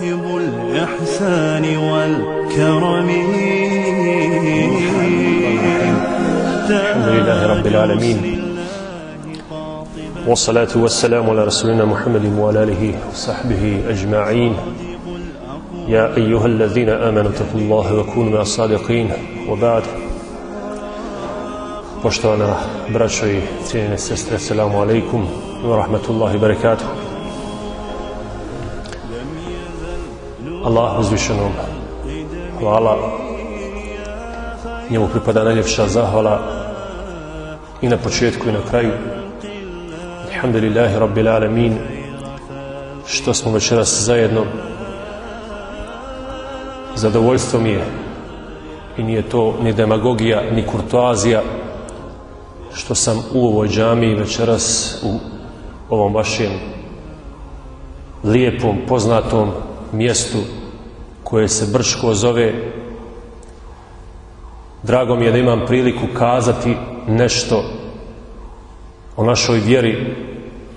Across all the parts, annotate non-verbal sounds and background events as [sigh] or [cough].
صاحب الإحسان والكرم. الحمد لله رب العالمين. والصلاة والسلام على رسولنا محمد وعلى آله وصحبه أجمعين. يا أيها الذين آمنوا اتقوا الله وكونوا مع الصادقين. وبعد. Poštovana braćo i cijenjene sestre, assalamu alaikum wa rahmatullahi barakatuh. Allah uzvišenom hvala. Njemu pripada najljepša zahvala i na početku i na kraju. Alhamdulillahi rabbil alamin. Što smo večeras zajedno? Zadovoljstvo mi je. I nije to ni demagogija ni kurtoazija što sam u ovoj džami večeras u ovom vašem lijepom, poznatom mjestu koje se Brško zove drago mi je da imam priliku kazati nešto o našoj vjeri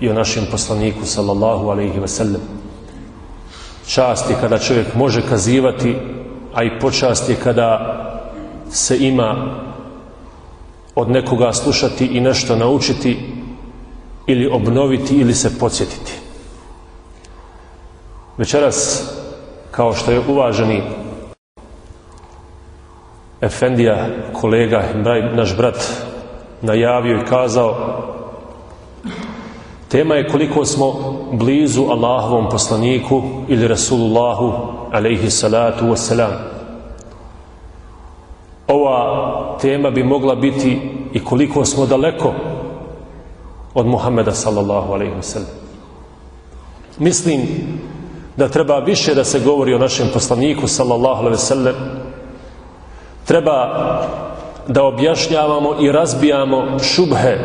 i o našem poslaniku sallallahu alaihi ve sellem čast je kada čovjek može kazivati a i počast je kada se ima od nekoga slušati i nešto naučiti ili obnoviti ili se podsjetiti. Večeras, kao što je uvaženi Efendija, kolega, naš brat, najavio i kazao, tema je koliko smo blizu Allahovom poslaniku ili Rasulullahu, alaihi salatu wasalam. Ova tema bi mogla biti i koliko smo daleko od Muhammeda sallallahu alaihi wasalam. Mislim da treba više da se govori o našem poslaniku sallallahu alejhi ve sellem Treba da objašnjavamo i razbijamo šubhe,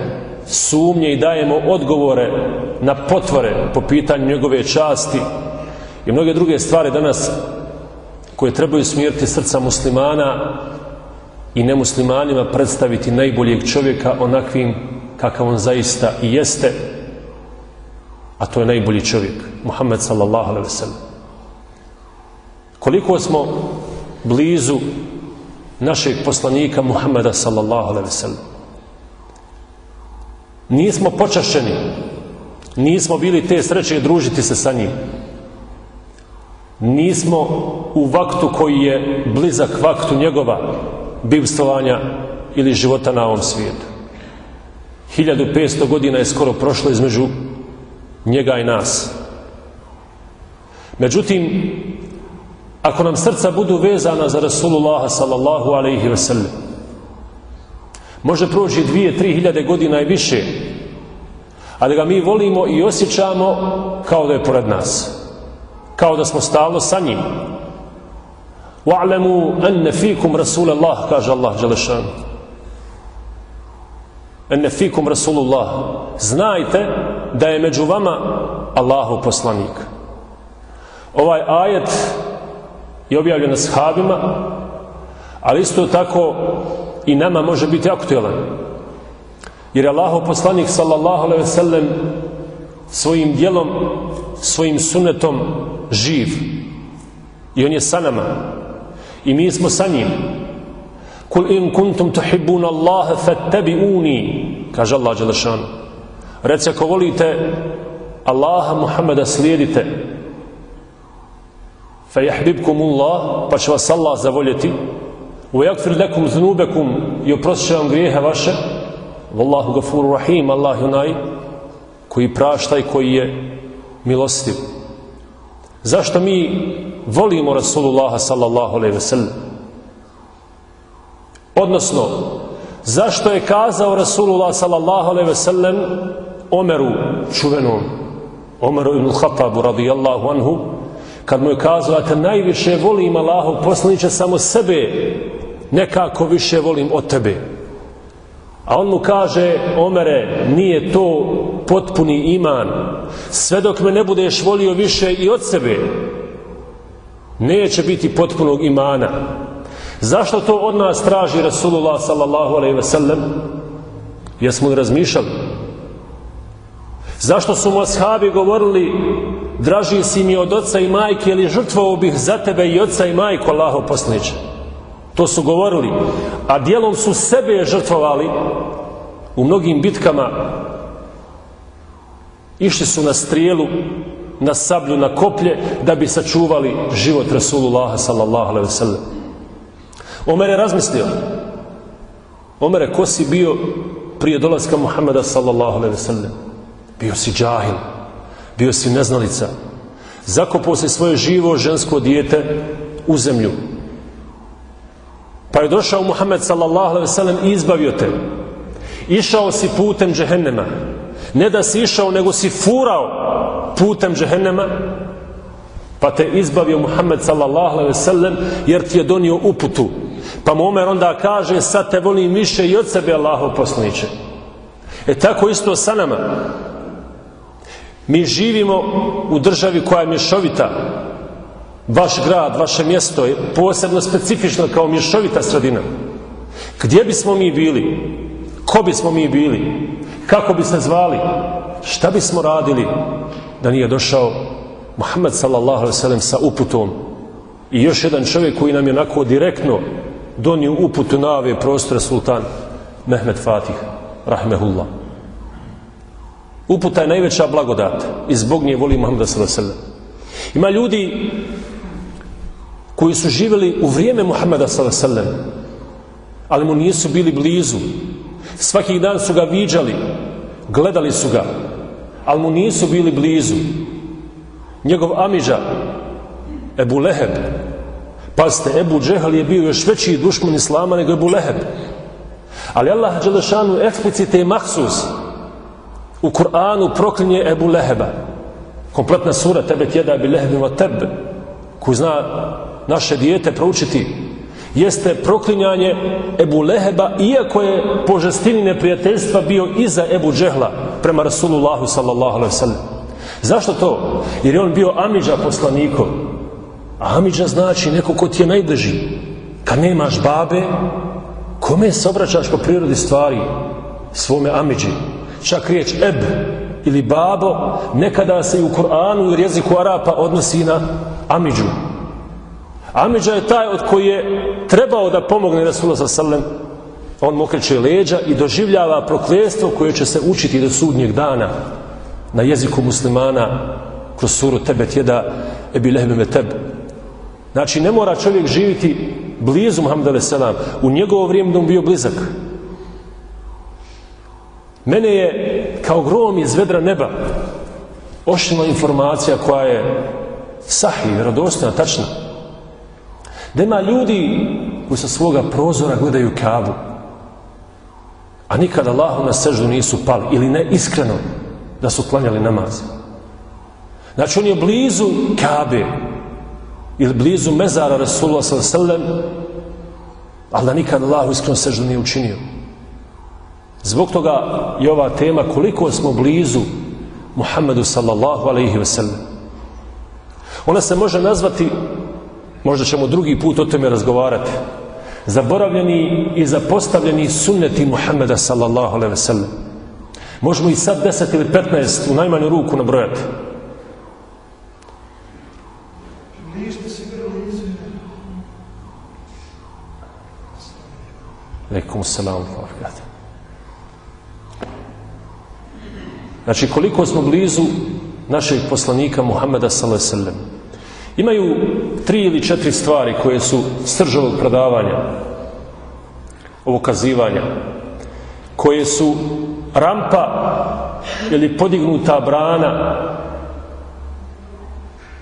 sumnje i dajemo odgovore na potvore po pitanju njegove časti i mnoge druge stvari danas koje trebaju smiriti srca muslimana i nemuslimanima predstaviti najboljeg čovjeka onakvim kakav on zaista i jeste a to je najbolji čovjek Muhammed sallallahu alaihi wasallam koliko smo blizu našeg poslanika Muhammeda sallallahu alaihi wasallam nismo počašćeni nismo bili te sreće družiti se sa njim. Nismo u vaktu koji je blizak vaktu njegova bivstvovanja ili života na ovom svijetu. 1500 godina je skoro prošlo između njega i nas. Međutim, ako nam srca budu vezana za Rasulullah sallallahu alaihi ve sellem, može proći dvije, tri hiljade godina i više, a da ga mi volimo i osjećamo kao da je pored nas. Kao da smo stalno sa njim. وَعْلَمُوا أَنَّ فِيكُمْ رَسُولَ اللَّهِ kaže Allah Đelešan أَنَّ فِيكُمْ رَسُولُ اللَّهِ znajte da je među vama Allahu poslanik. Ovaj ajet je objavljen sahabima ali isto tako i nama može biti aktuelan. Jer je Allahu poslanik sallallahu alejhi ve sellem svojim djelom, svojim sunnetom živ. I on je sa nama. I mi smo sa njim. Kul in kuntum tuhibbun Allaha fattabi'uni kaže Allah dželešan reci ako volite Allaha Muhammeda slijedite. Fe jahbibkum Allah pa će vas Allah zavoljeti. U jakfir lakum dhunubakum i oprostit vam grijehe vaše. Wallahu gafuru rahim Allah onaj koji prašta i koji je milostiv. Zašto mi volimo Rasulullaha sallallahu alaihi ve sellem odnosno zašto je kazao Rasulullah sallallahu alaihi ve sellem Omeru čuvenom Omeru ibn Khattabu radijallahu anhu kad mu je kazao da te najviše volim Allahov poslaniče samo sebe nekako više volim od tebe a on mu kaže Omere nije to potpuni iman sve dok me ne budeš volio više i od sebe neće biti potpunog imana. Zašto to od nas traži Rasulullah sallallahu alaihi ve sellem? Jesmo li razmišljali? Zašto su mu ashabi govorili draži si mi od oca i majke ili žrtvovao bih za tebe i oca i majku Allaho posliječe? To su govorili, a dijelom su sebe žrtvovali u mnogim bitkama. Išli su na strijelu, na sablju, na koplje, da bi sačuvali život Rasulullaha sallallahu alaihi wasallam. Omer je razmislio. Omer je ko si bio prije dolaska Muhammeda sallallahu alaihi wasallam? sallam? Bio si džahil, bio si neznalica. Zakopao si svoje živo žensko dijete u zemlju. Pa je došao Muhammed sallallahu alaihi sallam i izbavio te. Išao si putem džehennema. Ne da si išao, nego si furao putem džehennema, pa te izbavio Muhammed sallallahu alaihi sallam, jer ti je donio uputu. Pa mu Omer onda kaže, sad te volim više i od sebe Allaho poslaniće. E tako isto sa nama. Mi živimo u državi koja je mješovita. Vaš grad, vaše mjesto je posebno specifično kao mješovita sredina. Gdje bismo mi bili? Ko bismo mi bili? Kako bi se zvali? Šta bismo radili da nije došao Muhammed sallallahu alaihi sallam sa uputom i još jedan čovjek koji nam je onako direktno donio uputu na ove prostore sultan Mehmed Fatih rahmehullah uputa je najveća blagodat i zbog nje voli Muhammed sallallahu ima ljudi koji su živjeli u vrijeme Muhammeda sallallahu ali mu nisu bili blizu. Svaki dan su ga viđali gledali su ga ali mu nisu bili blizu. Njegov Amidža Ebu Leheb pazite, Ebu Džehal je bio još veći dušman Islama nego Ebu Leheb. Ali Allah Đelešanu eksplicite i mahsus u Kur'anu proklinje Ebu Leheba kompletna sura tebe tjeda bi Lehebima tebe koju zna naše dijete proučiti jeste proklinjanje Ebu Leheba, iako je po žestini neprijateljstva bio iza Ebu Džehla prema Rasulullahu sallallahu alaihi sallam. Zašto to? Jer je on bio Amidža poslaniko. A Amidža znači neko ko ti je najbliži. Kad nemaš babe, kome se obraćaš po prirodi stvari? Svome Amidži. Čak riječ Eb ili babo nekada se i u Koranu ili jeziku Arapa odnosi na Amidžu. Amidža je taj od koji je trebao da pomogne Rasulullah sa sallam. On mu okreće leđa i doživljava prokljestvo koje će se učiti do sudnjeg dana na jeziku muslimana kroz suru tebe tjeda ebi lehbime teb. Znači, ne mora čovjek živiti blizu Muhammed selam. U njegovo vrijeme da bio blizak. Mene je kao grom iz vedra neba ošla informacija koja je sahih, vjerodostojna, tačna. Da ima ljudi koji sa svoga prozora gledaju kabu a nikad Allahu na seždu nisu pali ili ne iskreno da su klanjali namaz. Znači on je blizu kabe ili blizu mezara Rasulullah sallam ali da nikad Allahu iskreno seždu nije učinio zbog toga je ova tema koliko smo blizu Muhammedu sallallahu alaihi ve sellem ona se može nazvati Možda ćemo drugi put o tome razgovarati. Zaboravljeni i zapostavljeni sunneti Muhammeda sallallahu alaihi ve sellem. Možemo i sad 10 ili 15 u najmanju ruku nabrojati. Alaikum salam. Znači koliko smo blizu našeg poslanika Muhammeda sallallahu. Imaju tri ili četiri stvari koje su srž ovog predavanja, ovog kazivanja, koje su rampa ili podignuta brana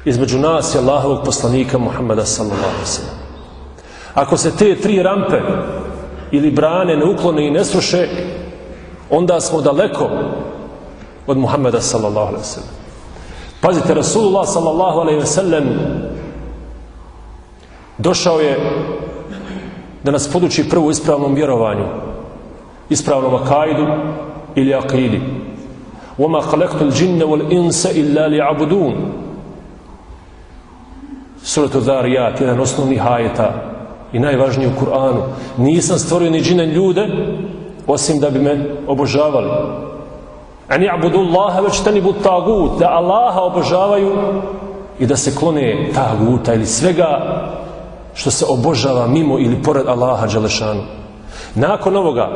između nas i Allahovog poslanika Muhammeda sallallahu. Ako se te tri rampe ili brane ne uklone i ne sruše, onda smo daleko od Muhammeda sallallahu alaihi sallam. Pazite, Rasulullah sallallahu alaihi ve sellem došao je da nas poduči prvo ispravnom vjerovanju, ispravnom akajdu ili akidi. وَمَا خَلَقْتُ الْجِنَّ وَالْإِنْسَ إِلَّا لِعَبُدُونَ Suratu Dharijat, jedan osnovni hajeta i najvažniji u Kur'anu. Nisam stvorio ni džine ljude osim da bi me obožavali. An i'budu Allaha Allaha već at-tagut, da Allaha obožavaju i da se klone taguta ili svega što se obožava mimo ili pored Allaha Đalešanu. Nakon ovoga,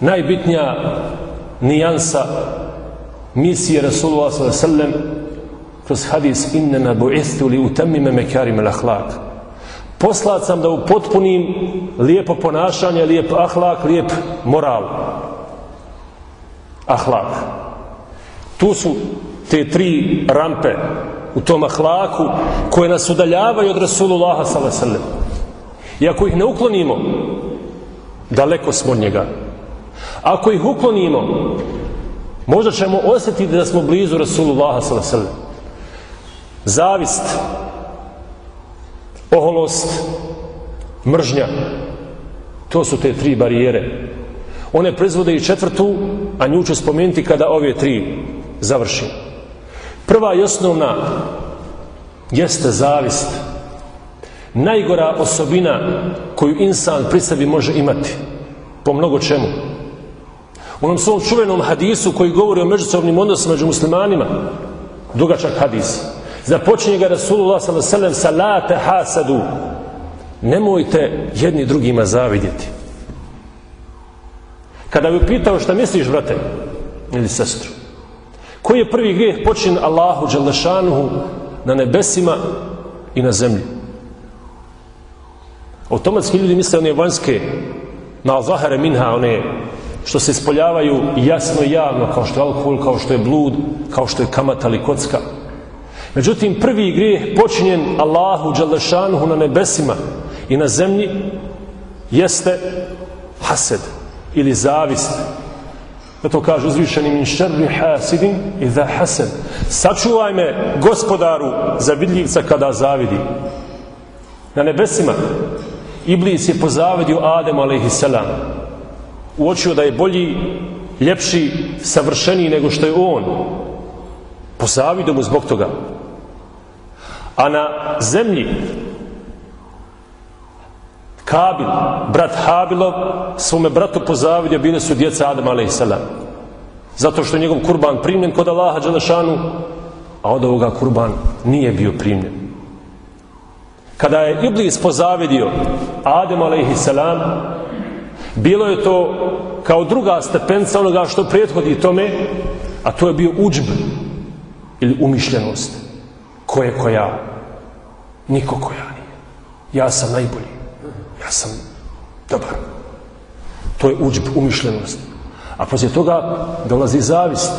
najbitnija nijansa misije Rasulullah s.a.v. kroz hadis inna bu'ithu li utemime mekarim al-ahlak. Poslat sam da upotpunim lijepo ponašanje, lijep ahlak, lijep moral. Ahlak. Tu su te tri rampe u tom ahlaku koje nas udaljavaju od Rasulullaha s.a.v. I ako ih ne uklonimo, daleko smo od njega. Ako ih uklonimo, možda ćemo osjetiti da smo blizu Rasulullaha s.a.v. Zavist, oholost, mržnja, to su te tri barijere. One proizvode i četvrtu, a nju ću spomenuti kada ove tri završim. Prva i osnovna jeste zavist. Najgora osobina koju insan pri sebi može imati. Po mnogo čemu. U onom svom čuvenom hadisu koji govori o međusobnim odnosima među muslimanima, dugačak hadis, započinje ga Rasulullah s.a.v. sa la te hasadu. Nemojte jedni drugima zavidjeti. Kada bi pitao šta misliš, brate, ili sestru, koji je prvi grijeh počin Allahu Đalešanuhu na nebesima i na zemlji? Automatski ljudi misle one vanjske, na zahare minha, one što se ispoljavaju jasno i javno, kao što je alkohol, kao što je blud, kao što je kamata ili kocka. Međutim, prvi grijeh počinjen Allahu Đalešanuhu na nebesima i na zemlji jeste hased ili zavist. Zato kaže uzvišeni min šerri hasidin i da hased. Sačuvaj me gospodaru za vidljivca kada zavidi. Na nebesima Iblis je pozavidio Ademu a.s. Uočio da je bolji, ljepši, savršeniji nego što je on. Pozavidio mu zbog toga. A na zemlji Kabil, brat Habilov, svome bratu pozavidio bile su djeca Adam a.s. Zato što je njegov kurban primljen kod Allaha Đelešanu, a od ovoga kurban nije bio primljen. Kada je Iblis pozavidio Adem a.s. bilo je to kao druga stepenca onoga što prethodi tome, a to je bio uđb ili umišljenost. Ko je koja? Niko koja nije. Ja sam najbolji ja sam dobar. To je uđb, umišljenost. A poslije toga dolazi zavist.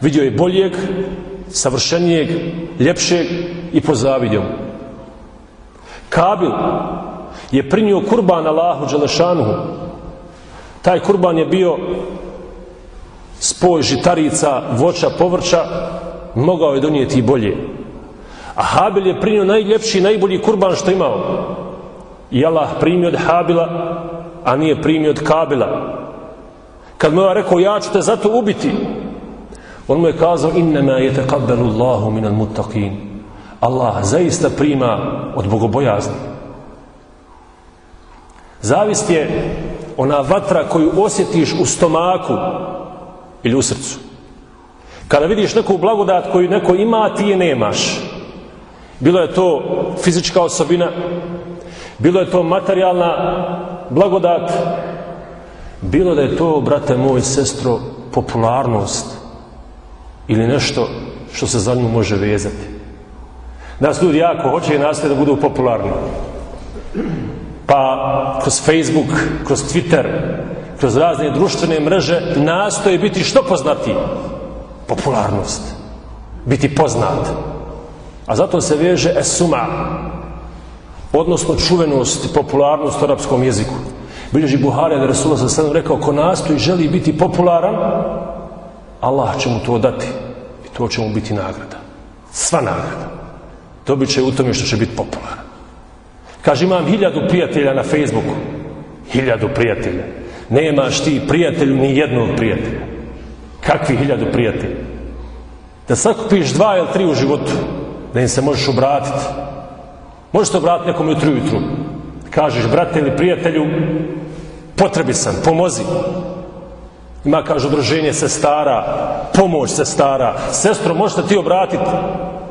Vidio je boljeg, savršenijeg, ljepšeg i pozavidio mu. Kabil je prinio kurban Allahu Đelešanuhu. Taj kurban je bio spoj žitarica, voća, povrća, mogao je donijeti i bolje. A Habil je prinio najljepši, najbolji kurban što imao i Allah primio od Habila a nije primio od Kabila. Kad mu je rekao ja ću te zato ubiti on mu je kazao innama je tekabbelu Allahu minal muttaqin. Allah zaista prima od bogobojazni. Zavist je ona vatra koju osjetiš u stomaku ili u srcu. Kada vidiš neku blagodat koju neko ima ti je nemaš. Bilo je to fizička osobina Bilo je to materijalna blagodat, bilo da je to, brate moj, sestro, popularnost ili nešto što se za nju može vezati. Nas ljudi jako hoće i nastoje da budu popularni. Pa kroz Facebook, kroz Twitter, kroz razne društvene mreže nastoje biti što poznati? Popularnost. Biti poznat. A zato se veže esuma, odnosno čuvenost i popularnost u arapskom jeziku. Bilježi Buhari da Resula sa sadom rekao, ko nastoji želi biti popularan, Allah će mu to dati i to će mu biti nagrada. Sva nagrada. Dobit će u tome što će biti popularan. Kaže, imam hiljadu prijatelja na Facebooku. Hiljadu prijatelja. Nemaš ti prijatelju ni jednog prijatelja. Kakvi hiljadu prijatelja? Da sakupiš dva ili tri u životu, da im se možeš obratiti, Možeš to vratiti nekom jutru jutru. Kažeš, brate ili prijatelju, potrebi sam, pomozi. Ima, kaže, udruženje sestara, pomoć sestara. Sestro, možete ti obratiti?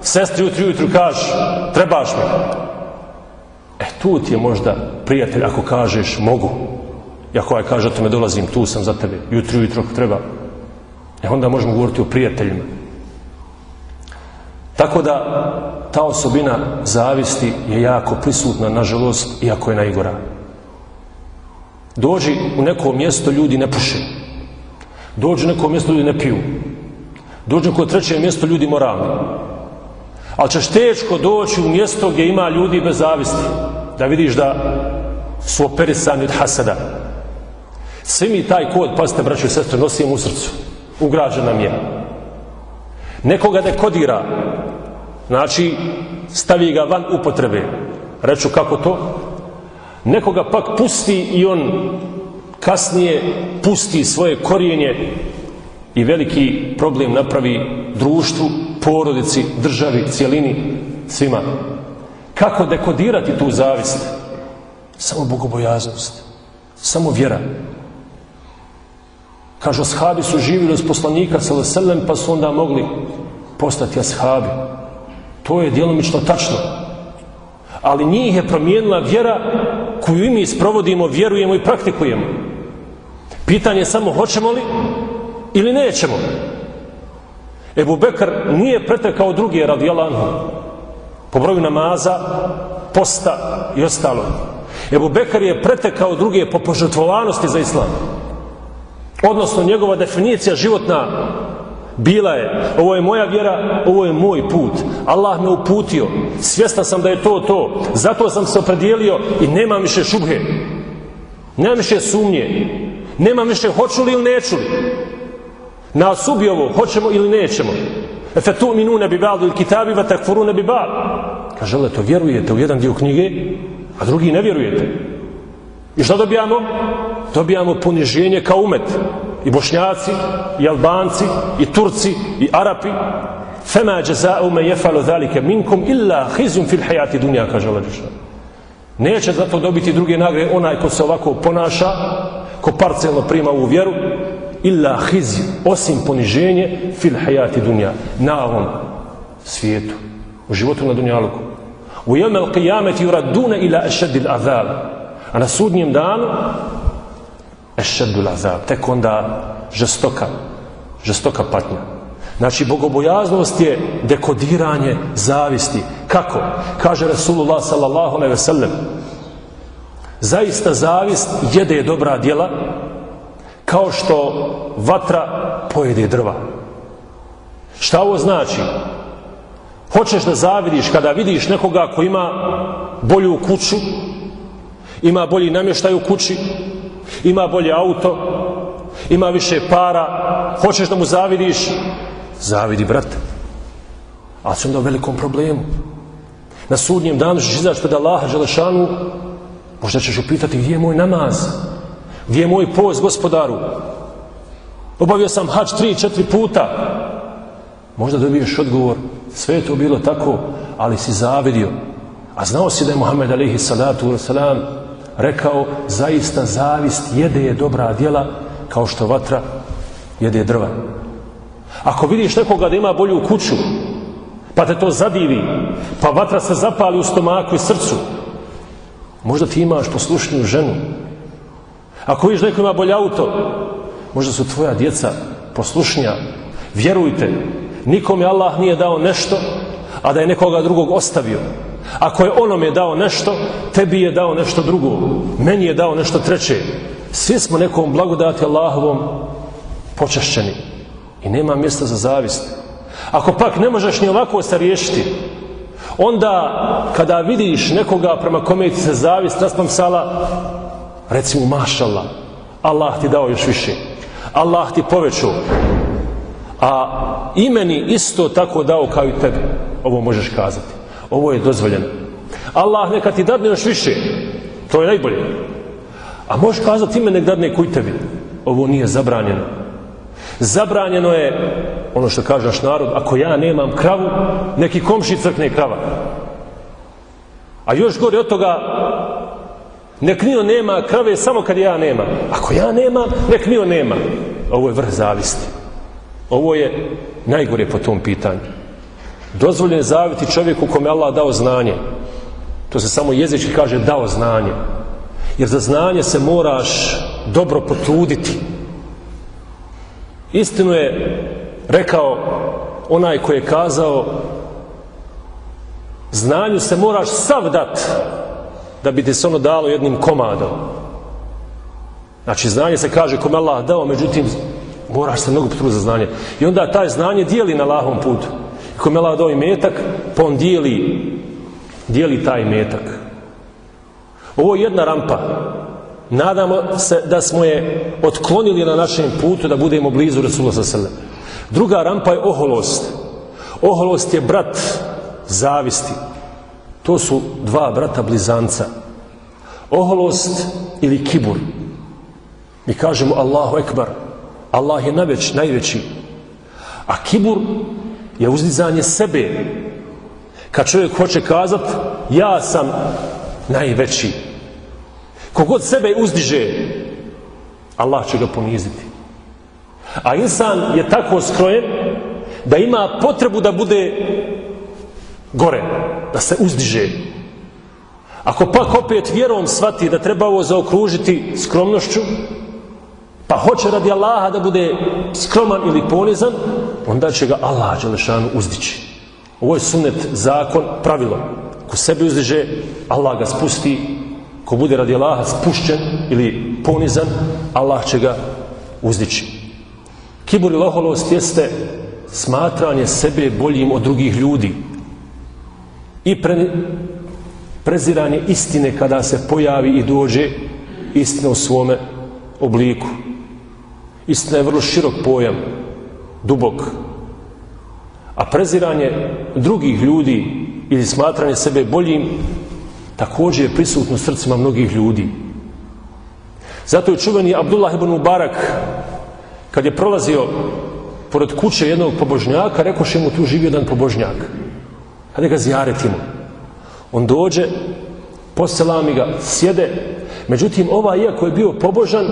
Sestri jutru, jutru kaže, trebaš mi. E, tu ti je možda prijatelj ako kažeš mogu. I ako ovaj kaže, to me dolazim, tu sam za tebe, jutru, jutru ako treba. E, onda možemo govoriti o prijateljima. Tako da, ta osobina zavisti je jako prisutna, nažalost, iako je najgora. Dođi u neko mjesto, ljudi ne puše. Dođi u neko mjesto, ljudi ne piju. Dođi u neko treće mjesto, ljudi moralni. Ali ćeš teško doći u mjesto gdje ima ljudi bez zavisti. Da vidiš da su operisani od hasada. Svi mi taj kod, pazite, braću i sestre, nosimo u srcu. Ugrađen nam je. Nekoga dekodira. Znači, stavi ga van upotrebe. Reću kako to? Nekoga pak pusti i on kasnije pusti svoje korijenje i veliki problem napravi društvu, porodici, državi, cijelini, svima. Kako dekodirati tu zavist? Samo bogobojaznost. Samo vjera. Kažu, ashabi su živjeli uz poslanika sallam, pa su onda mogli postati ashabi. To je djelomično tačno. Ali njih je promijenila vjera koju mi sprovodimo, vjerujemo i praktikujemo. Pitanje je samo hoćemo li ili nećemo. Ebu Bekr nije pretekao drugi radi Alanhu po broju namaza, posta i ostalo. Ebu Bekr je pretekao druge po požrtvovanosti za islam. Odnosno njegova definicija životna bila je, ovo je moja vjera, ovo je moj put. Allah me uputio, svjestan sam da je to to, zato sam se opredijelio i nema više šubhe. Nema više sumnje. Nema više hoću li ili neću li. Nas ubi ovo, hoćemo ili nećemo. Efe tu minu ne bi ba'du il kitabi va takfuru ne bi ba'du. Kaže, to vjerujete u jedan dio knjige, a drugi ne vjerujete. I što dobijamo? Dobijamo poniženje kao umet. I bošnjaci, i albanci, i turci, i arapi. Fema jaza'u me jefalu zalike minkum illa hizum fil hajati dunja, kaže Allah Neće zato dobiti druge nagre onaj ko se ovako ponaša, ko parcelno prima ovu vjeru, illa hizi, osim poniženje fil hajati dunja, na ovom svijetu, u životu na dunjaluku. U jemel qiyameti uradune ila ešedil azab. A na sudnjem danu ešedil azab. Tek onda žestoka, žestoka patnja. Znači, bogobojaznost je dekodiranje zavisti. Kako? Kaže Rasulullah sallallahu alaihi ve sellem. Zaista zavist jede dobra djela kao što vatra pojede drva. Šta ovo znači? Hoćeš da zavidiš kada vidiš nekoga ko ima bolju kuću, ima bolji namještaj u kući, ima bolje auto, ima više para, hoćeš da mu zavidiš, zavidi, brate. A si onda u velikom problemu. Na sudnjem danu ćeš izaći pred Allaha Đelešanu, možda ćeš upitati gdje je moj namaz, gdje je moj post gospodaru. Obavio sam hač tri, četiri puta. Možda dobiješ odgovor, sve je to bilo tako, ali si zavidio. A znao si da je Muhammed alaihi salatu wasalam rekao, zaista zavist jede je dobra djela kao što vatra jede drva. Ako vidiš nekoga da ima bolju kuću, pa te to zadivi, pa vatra se zapali u stomaku i srcu, možda ti imaš poslušniju ženu. Ako vidiš neko ima bolje auto, možda su tvoja djeca poslušnija. Vjerujte, nikom je Allah nije dao nešto, a da je nekoga drugog ostavio. Ako je onom je dao nešto, tebi je dao nešto drugo. Meni je dao nešto treće. Svi smo nekom blagodati Allahovom počašćeni. I nema mjesta za zavist. Ako pak ne možeš ni ovako se riješiti, onda kada vidiš nekoga prema kome ti se zavist, naspam sala, recimo mašallah, Allah ti dao još više. Allah ti povećao. A imeni isto tako dao kao i tebi. Ovo možeš kazati. Ovo je dozvoljeno. Allah neka ti dadne još više. To je najbolje. A možeš kazati ime nek dadne kuj tebi. Ovo nije zabranjeno. Zabranjeno je, ono što kaže naš narod, ako ja nemam kravu, neki komši crkne krava. A još gore od toga, nek nio nema krave samo kad ja nema. Ako ja nema, nek nio nema. ovo je vrh zavisti. Ovo je najgore po tom pitanju. Dozvoljen je zaviti čovjeku kome Allah dao znanje. To se samo jezički kaže dao znanje. Jer za znanje se moraš dobro potruditi. Istinu je rekao onaj koji je kazao znanju se moraš sav dat da bi ti se ono dalo jednim komadom. Znači, znanje se kaže kome Allah dao, međutim, moraš se mnogo potruditi za znanje. I onda taj znanje dijeli na lahom putu. Kome Allah dao ovaj i metak, pa on dijeli, dijeli taj metak. Ovo je jedna rampa. Nadamo se da smo je otklonili na našem putu da budemo blizu Rasulullah s.a.v. Druga rampa je oholost. Oholost je brat zavisti. To su dva brata blizanca. Oholost ili kibur. Mi kažemo Allahu Ekbar. Allah je najveć, najveći. A kibur je uzdizanje sebe. Kad čovjek hoće kazat ja sam najveći. Kogod sebe uzdiže, Allah će ga poniziti. A insan je tako skrojen da ima potrebu da bude gore, da se uzdiže. Ako pak opet vjerom svati da treba ovo zaokružiti skromnošću, pa hoće radi Allaha da bude skroman ili ponizan, onda će ga Allah Đelešanu uzdići. Ovo je sunnet, zakon, pravilo. Ko sebe uzdiže, Allah ga spusti. Ko bude radi Allaha spušćen ili ponizan, Allah će ga uzdići. Kibur i loholost jeste smatranje sebe boljim od drugih ljudi i pre, preziranje istine kada se pojavi i dođe istina u svome obliku. Istina je vrlo širok pojam, dubok. A preziranje drugih ljudi ili smatranje sebe boljim također je prisutno u srcima mnogih ljudi. Zato je čuveni Abdullah ibn Mubarak kad je prolazio pored kuće jednog pobožnjaka, rekoše mu tu živi jedan pobožnjak. Hajde ga zjaretimo. On dođe, poselami ga, sjede. Međutim, ova, iako je bio pobožan,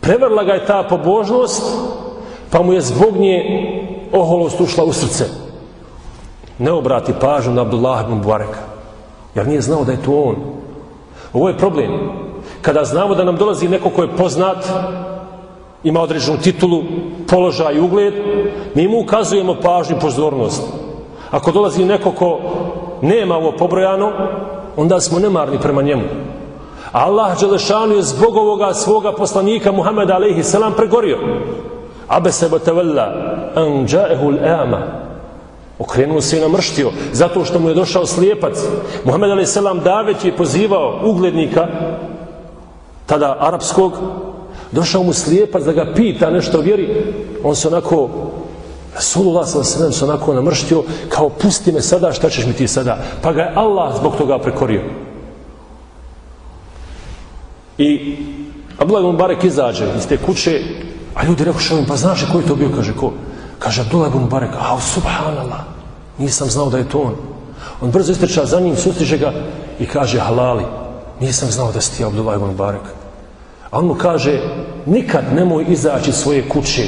prevrla ga je ta pobožnost, pa mu je zbog nje oholost ušla u srce. Ne obrati pažnju na Abdullah ibn Bareka, Jer nije znao da je to on. Ovo je problem. Kada znamo da nam dolazi neko ko je poznat, ima određenu titulu, položaj i ugled, mi mu ukazujemo pažnju i pozornost. Ako dolazi neko ko nema ovo pobrojano, onda smo nemarni prema njemu. Allah Đelešanu je zbog ovoga svoga poslanika Muhammeda alaihi salam pregorio. Abe se botevella an l'ama. Okrenuo se i namrštio zato što mu je došao slijepac. Muhammed alaihi salam davet je pozivao uglednika tada arapskog došao mu slijepac da ga pita nešto vjeri on se onako Rasulullah s.a.v. se onako namrštio kao pusti me sada, šta ćeš mi ti sada? Pa ga je Allah zbog toga prekorio. I Abdullah ibn Barek izađe iz te kuće, a ljudi rekao što pa znaš ko je to bio? Kaže, ko? Kaže, Abdullah ibn Barek, a subhanallah, nisam znao da je to on. On brzo istrča za njim, sustiže ga i kaže, halali, nisam znao da si ti Abdullah ibn Barek. A on mu kaže, nikad nemoj izaći svoje kuće,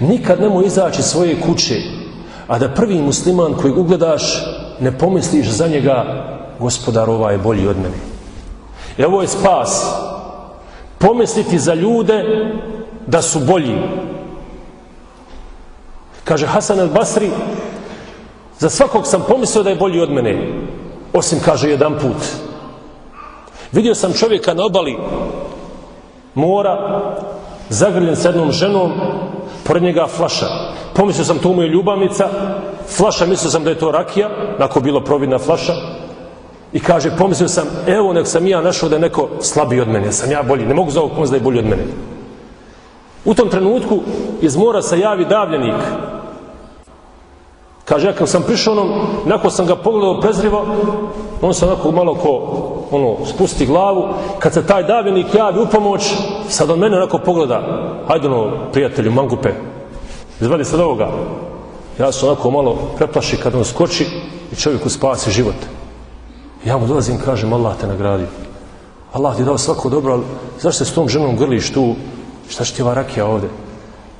nikad nemoj izaći svoje kuće, a da prvi musliman koji ugledaš ne pomisliš za njega gospodar ovaj je bolji od mene. E ovo je spas. Pomisliti za ljude da su bolji. Kaže Hasan al Basri, za svakog sam pomislio da je bolji od mene. Osim, kaže, jedan put. Vidio sam čovjeka na obali mora, zagrljen s jednom ženom, pored njega flaša. Pomislio sam to mu je ljubavnica, flaša mislio sam da je to rakija, nako bilo providna flaša. I kaže, pomislio sam, evo nek sam ja našao da je neko slabiji od mene, sam ja bolji, ne mogu za ovog da je bolji od mene. U tom trenutku iz mora se javi davljenik. Kaže, ja kad sam prišao onom, nakon sam ga pogledao prezrivo, on se onako malo ko, ono, spusti glavu. Kad se taj davljenik javi u pomoć, sad on mene onako pogleda, hajde ono, prijatelju, mangupe, izvadi sad ovoga. Ja se onako malo preplaši kad on skoči i čovjeku spasi život. Ja mu dolazim i kažem, Allah te nagradio. Allah ti dao svako dobro, ali zašto se s tom ženom grliš tu? šta će ti ova rakija ovde?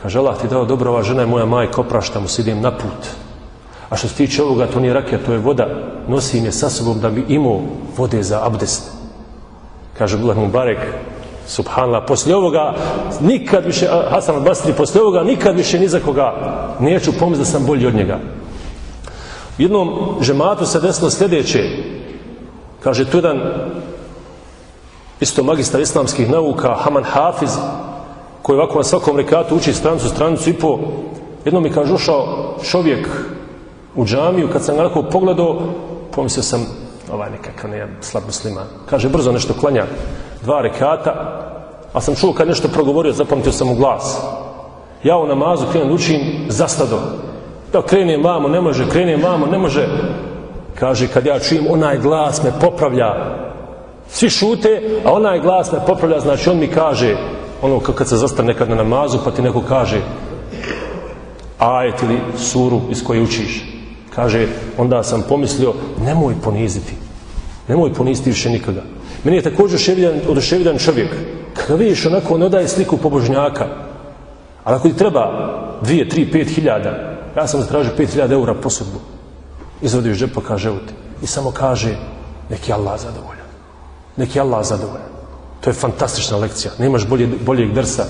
Kaže, Allah ti dao dobro, ova žena je moja majka, oprašta mu sidim na put. A što se tiče ovoga, to nije rakija, to je voda, nosim je sa sobom da bi imao vode za abdest. Kaže Abdullah Mubarek, subhanallah, poslije ovoga, nikad više, Hasan al-Basri, poslije ovoga, nikad više ni za koga neću pomoći da sam bolji od njega. U jednom žematu se desilo sljedeće, kaže, tu jedan isto magistar islamskih nauka, Haman Hafiz, koji ovako na svakom rekatu uči strancu, strancu i po, jednom mi kaže, ušao čovjek u džamiju, kad sam ga onako pogledao, pomislio sam, ovaj nekakav ne slab musliman. Kaže, brzo nešto klanja, dva rekata, a sam čuo kad nešto progovorio, zapamtio sam u glas. Ja u namazu krenem učim zastado. Da krenem vamo, ne može, krenem vamo, ne može. Kaže, kad ja čujem, onaj glas me popravlja. Svi šute, a onaj glas me popravlja, znači on mi kaže, ono kad se zastane nekad na namazu, pa ti neko kaže, ajet ili suru iz koje učiš. Kaže, onda sam pomislio, nemoj poniziti. Nemoj poniziti više nikada. Meni je također oduševljan čovjek. Kada vidiš onako, ne daje sliku pobožnjaka. Ali ako ti treba dvije, tri, pet hiljada, ja sam zatražio pet hiljada eura posudbu. Izvodiš džepa, kaže, evo ti. I samo kaže, neki Allah zadovoljan. Neki Allah zadovoljan. To je fantastična lekcija. Nemaš bolje, boljeg drsa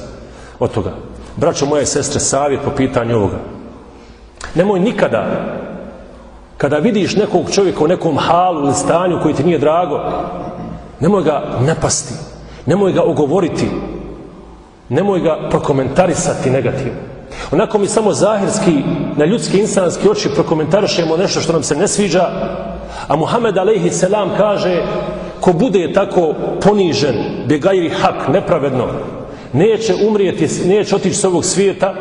od toga. Braćo moje sestre, savjet po pitanju ovoga. Nemoj nikada, kada vidiš nekog čovjeka u nekom halu ili stanju koji ti nije drago, nemoj ga napasti, nemoj ga ogovoriti, nemoj ga prokomentarisati negativno. Onako mi samo zahirski, na ljudski insanski oči prokomentarišemo nešto što nam se ne sviđa, a Muhammed alaihi selam kaže ko bude tako ponižen, begajri hak, nepravedno, neće umrijeti, neće otići s ovog svijeta,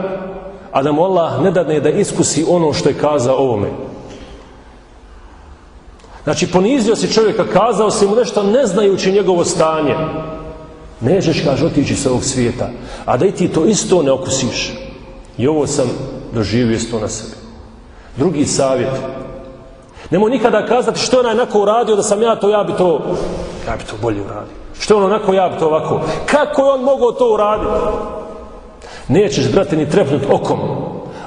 a da mu Allah ne dadne da iskusi ono što je kazao ovome. Znači, ponizio si čovjeka, kazao si mu nešto ne znajući njegovo stanje. Nećeš, kaže, otići s ovog svijeta, a da i ti to isto ne okusiš. I ovo sam doživio isto na sebi. Drugi savjet. Nemoj nikada kazati što je onaj onako uradio da sam ja to, ja bi to, ja bi to bolje uradio. Što je on onako, ja bi to ovako. Kako je on mogao to uraditi? Nećeš, brate, ni trepnut okom,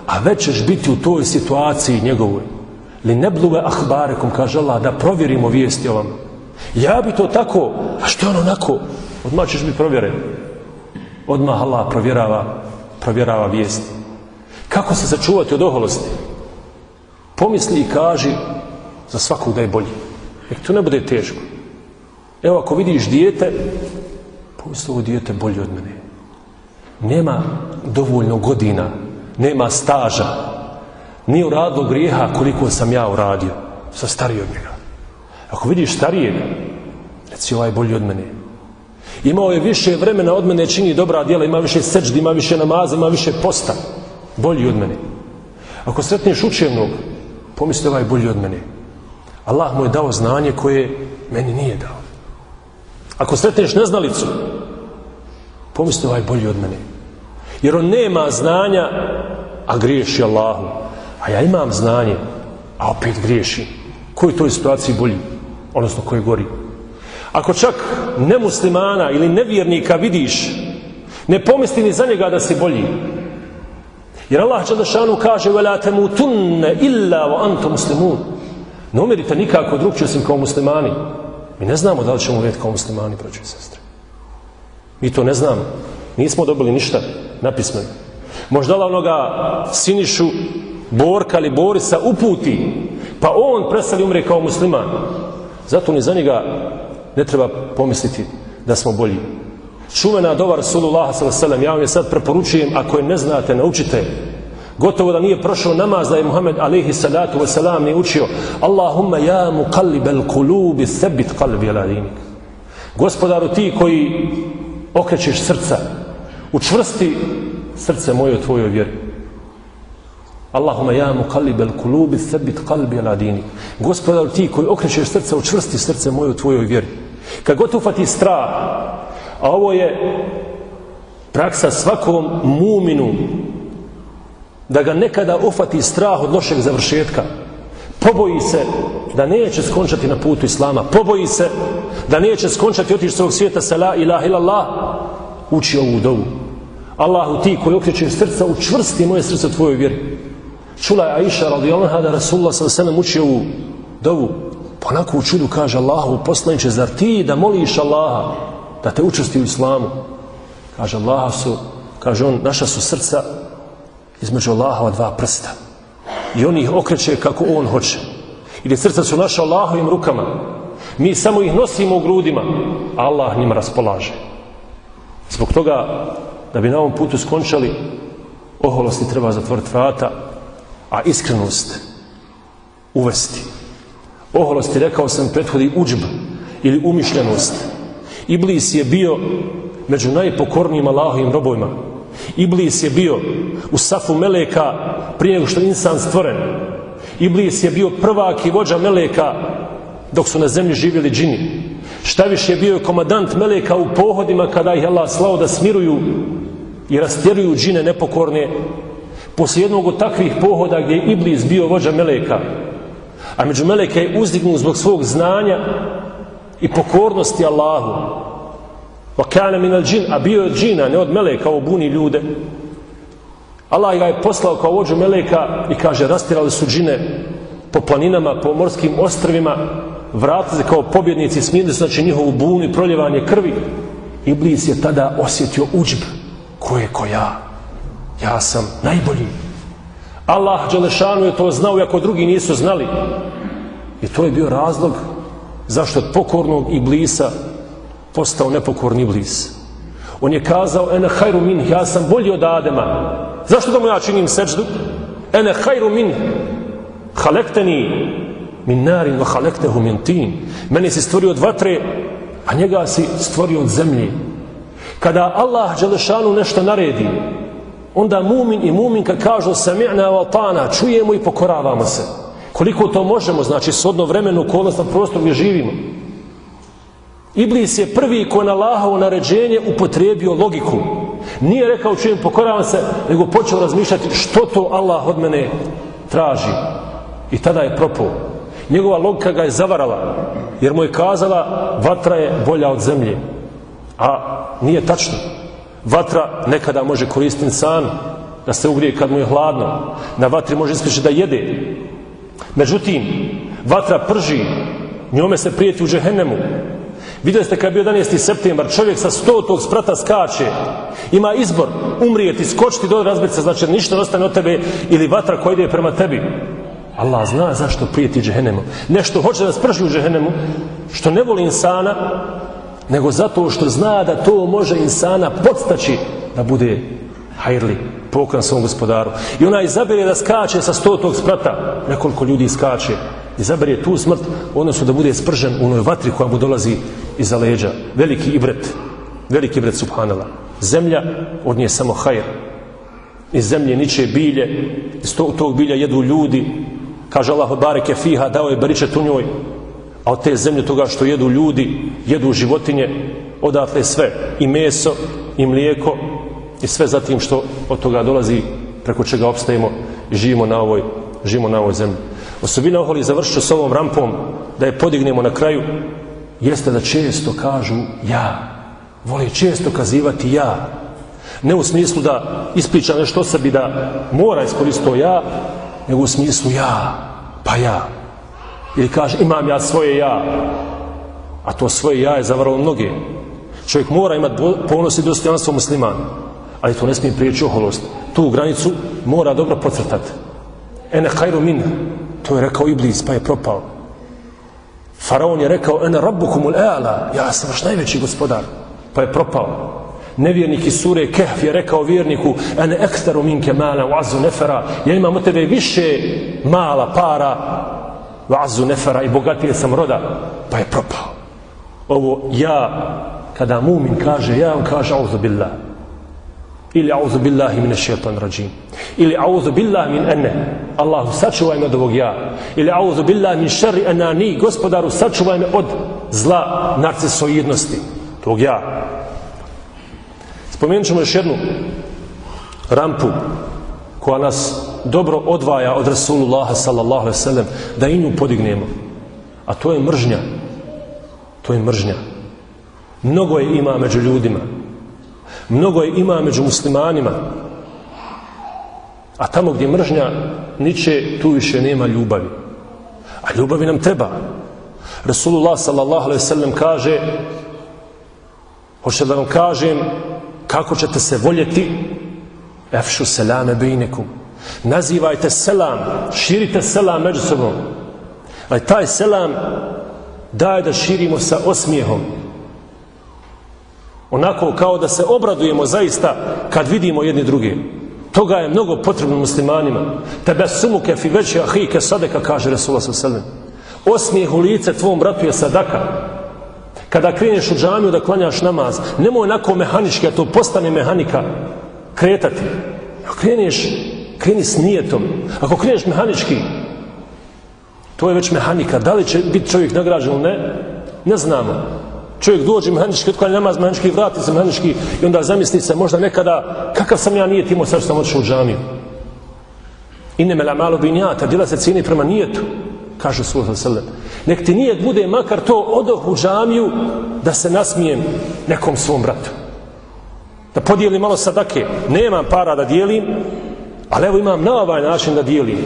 a već ćeš biti u toj situaciji njegovoj. Li ne bluve ahbarekom, kaže Allah, da provjerimo vijesti o vam. Ja bi to tako, a što je on onako? Odmah ćeš biti provjeren. Odmah Allah provjerava, provjerava vijesti. Kako se sačuvati od oholosti? Pomisli i kaži za svakog da je bolji. Nek to ne bude teško. Evo ako vidiš dijete, pomisli ovo dijete bolje od mene. Nema dovoljno godina, nema staža, nije uradilo grijeha koliko sam ja uradio, sa stariji od njega. Ako vidiš starijeg, reci ovaj bolji od mene. Imao je više vremena od mene, čini dobra djela, ima više seđdi, ima više namaza, ima više posta. Bolji od mene. Ako sretneš učevnog, pomisli ovaj bolji od mene. Allah mu je dao znanje koje meni nije dao. Ako sretneš neznalicu, pomisli ovaj bolji od mene. Jer on nema znanja, a griješi Allahu. A ja imam znanje, a opet griješi. Koji toj situaciji bolji? Odnosno, koji gori? Ako čak nemuslimana ili nevjernika vidiš, ne pomisli ni za njega da si bolji. Jer Allah Đadašanu kaže وَلَا تَمُوتُنَّ إِلَّا وَأَنْتُ مُسْلِمُونَ Ne umirite nikako drugčije osim kao muslimani. Mi ne znamo da li ćemo umrijeti kao muslimani, braći i sestre. Mi to ne znamo. Nismo dobili ništa napismeno. Možda li onoga Sinišu Borka ili Borisa uputi, pa on presali umre kao musliman. Zato ni za njega ne treba pomisliti da smo bolji. Čuvena dova Rasulullah s.a.v. Ja vam je sad preporučujem, ako je ne znate, naučite. Gotovo da nije prošao namaz da je Muhammed alaihi salatu wa salam ne učio Allahumma ja mu kalibel kulubi sebit kalbi ala dinik. Gospodaru ti koji okrećeš srca, učvrsti srce moje u tvojoj vjeri. Allahumma ja mu kalibel kulubi sebit kalbi ala dinik. Gospodaru ti koji okrećeš srca, učvrsti srce moje u tvojoj vjeri. Kad god ufati strah, a ovo je praksa svakom muminu da ga nekada ufati strah od lošeg završetka. Poboji se da neće skončati na putu Islama. Poboji se da neće skončati otići s ovog svijeta sa la ilaha ilallah. Uči ovu dovu. Allahu ti koji okrećeš srca, učvrsti moje srce u tvojoj vjeri. Čula je Aisha radijallahu anha da Rasulullah s.a.v. uči ovu dovu. Pa onako u čudu kaže Allahu poslaniče, zar ti da moliš Allaha da te učesti u islamu? Kaže Allaha su, kaže on, naša su srca između Allahova dva prsta. I on ih okreće kako on hoće. Ili srca su naša Allahovim rukama. Mi samo ih nosimo u grudima, a Allah njima raspolaže. Zbog toga, da bi na ovom putu skončali, oholosti treba zatvoriti vrata, a iskrenost uvesti. Oholosti, rekao sam, prethodi uđb ili umišljenost. Iblis je bio među najpokornijim Allahovim robojima. Iblis je bio u safu meleka prije nego što je insan stvoren. Iblis je bio prvak i vođa meleka dok su na zemlji živjeli džini. Šta više je bio komadant meleka u pohodima kada ih Allah slao da smiruju i rastjeruju džine nepokorne. Poslije jednog od takvih pohoda gdje je Iblis bio vođa meleka, a među meleka je uzdignut zbog svog znanja i pokornosti Allahu, wa kana min al-jin, a bio od džina, ne od meleka, obuni ljude, Allah ga je poslao kao vođu meleka i kaže, rastirali su džine po planinama, po morskim ostrvima, vratili se kao pobjednici, smirili su znači njihovu bunu i proljevanje krvi. Iblis je tada osjetio uđb. Ko je ko ja? Ja sam najbolji. Allah Đelešanu je to znao, iako drugi nisu znali. I to je bio razlog zašto od pokornog Iblisa postao nepokorni Iblis. On je kazao, ene hajru min, ja sam bolji od Adema. Zašto da mu ja činim seđdu? Ene hajru min, halekteni min narin, wa halektehu min tin. Meni si stvorio od vatre, a njega si stvorio od zemlje. Kada Allah Đelešanu nešto naredi, onda mumin i muminka kažu sami'na wa ta'na, čujemo i pokoravamo se. Koliko to možemo, znači shodno vremenu, okolnost na gdje živimo. Iblis je prvi ko na Allahovo naređenje upotrijebio logiku. Nije rekao čujem pokoravam se, nego počeo razmišljati što to Allah od mene traži. I tada je propao. Njegova logika ga je zavarala, jer mu je kazala vatra je bolja od zemlje. A nije tačno. Vatra nekada može koristiti san da se ugrije kad mu je hladno. Na vatri može iskrišiti da jede. Međutim, vatra prži, njome se prijeti u džehennemu. Vidjeli ste kad je bio 11. septembar, čovjek sa 100 tog sprata skače, ima izbor, umrijeti, skočiti do razbica, znači ništa ne ostane od tebe ili vatra koja ide prema tebi. Allah zna zašto prijeti džehennemu. Nešto hoće da sprži u džehennemu, što ne voli insana, nego zato što zna da to može insana podstaći da bude hajrli, pokran svom gospodaru. I ona izabere da skače sa stotog sprata, nekoliko ljudi skače, izabere tu smrt, odnosno da bude spržen u onoj vatri koja mu dolazi iza leđa. Veliki ibret, veliki ibret subhanala. Zemlja, od nje samo hajr. Iz zemlje niče bilje, iz tog bilja jedu ljudi, kaže Allah bareke fiha, dao je baričet u njoj, a od te zemlje toga što jedu ljudi, jedu životinje, odatle sve, i meso, i mlijeko, i sve zatim što od toga dolazi, preko čega opstajemo i živimo na ovoj, živimo na ovoj zemlji. Osobina oholi završio s ovom rampom, da je podignemo na kraju, jeste da često kažu ja. Vole često kazivati ja. Ne u smislu da ispriča nešto sebi da mora iskoristiti ja, nego u smislu ja, pa ja. Ili kaže imam ja svoje ja, a to svoje ja je zavaralo mnoge. Čovjek mora imati ponos i dostojanstvo muslimana ali to ne smije prijeći oholost. Tu granicu mora dobro pocrtati. Ene hajru min, to je rekao Iblis, pa je propao. Faraon je rekao, ene rabbukumul eala, ja sam vaš najveći gospodar, pa je propao. Nevjernik iz sure Kehf je rekao vjerniku, ene ekstaru minke mala u azu nefera, ja imam od tebe više mala para u azu nefera i bogatije sam roda, pa je propao. Ovo ja, kada mumin kaže, ja on kaže, auzu billah, ili auzu billahi min šetan rađim ili auzu billahi min ene Allahu sačuvaj me od ovog ja. Ili auzu billahi min šerri enani gospodaru sačuvaj me od zla narcisoidnosti tog ja. Spomenut ćemo još jednu rampu koja nas dobro odvaja od Rasulullaha sallallahu alaihi sallam da i nju podignemo. A to je mržnja. To je mržnja. Mnogo je ima među ljudima Mnogo je ima među muslimanima. A tamo gdje mržnja niče, tu više nema ljubavi. A ljubavi nam treba. Rasulullah sallallahu alaihi sallam kaže hoće da vam kažem kako ćete se voljeti efšu selame bejnekum nazivajte selam širite selam među sobom ali taj selam daje da širimo sa osmijehom onako kao da se obradujemo zaista kad vidimo jedni druge. Toga je mnogo potrebno muslimanima. Tebe sumuke fi veće ahike sadeka kaže Resulullah sallallahu alaihi osmijeh u lice tvom bratu je sadaka. Kada kreneš u džamiju da klanjaš namaz nemoj onako mehanički a to postane mehanika kretati. Ako kreneš kreni s nijetom. Ako kreneš mehanički to je već mehanika. Da li će biti čovjek nagrađen ili ne ne znamo čovjek dođe mehanički otklanja namaz mehanički vrati se mehanički i onda zamisli se možda nekada kakav sam ja nijet imao sad što sam odšao u džamiju inne la malo binjata djela se cijeni prema nijetu kaže Sultan Selem. Nek ti nijet bude makar to odoh u džamiju da se nasmijem nekom svom bratu. Da podijelim malo sadake. Nemam para da dijelim, ali evo imam na ovaj način da dijelim.